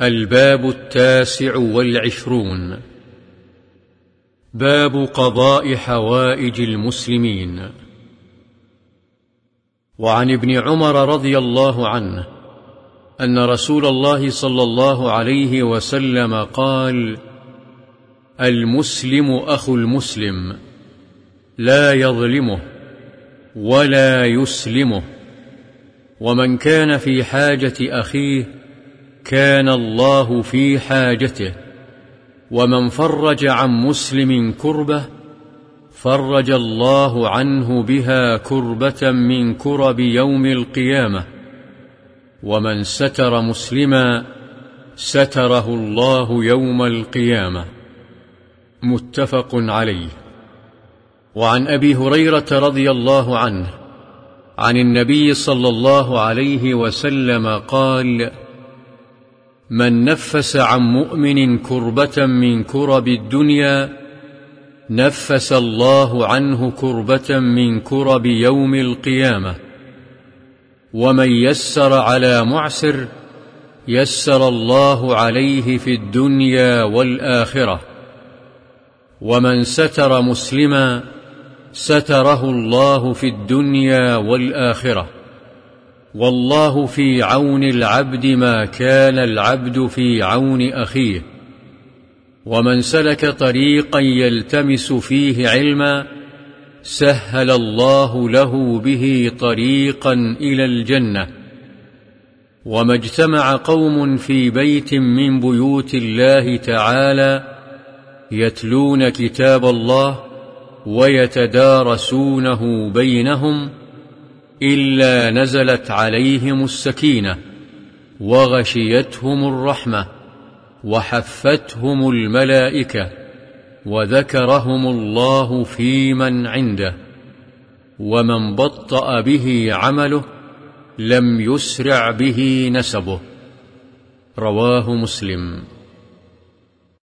الباب التاسع والعشرون. باب قضاء حوائج المسلمين. وعن ابن عمر رضي الله عنه أن رسول الله صلى الله عليه وسلم قال المسلم أخو المسلم لا يظلمه ولا يسلمه ومن كان في حاجة أخيه كان الله في حاجته ومن فرج عن مسلم كربة فرج الله عنه بها كربة من كرب يوم القيامة. ومن ستر مسلما ستره الله يوم القيامة. متفق عليه. وعن أبي هريرة رضي الله عنه عن النبي صلى الله عليه وسلم قال من نفس عن مؤمن كربة من كرب الدنيا نفس الله عنه كربة من كرب يوم القيامة. ومن يسر على معسر يسر الله عليه في الدنيا والآخرة. ومن ستر مسلما ستره الله في الدنيا والآخرة. والله في عون العبد ما كان العبد في عون أخيه. ومن سلك طريقا يلتمس فيه علما سهل الله له به طريقا إلى الجنة. وما اجتمع قوم في بيت من بيوت الله تعالى يتلون كتاب الله ويتدارسونه بينهم إلا نزلت عليهم السكينة وغشيتهم الرحمة وحفتهم الملائكة وذكرهم الله في من عنده ومن بطأ به عمله لم يسرع به نسبه رواه مسلم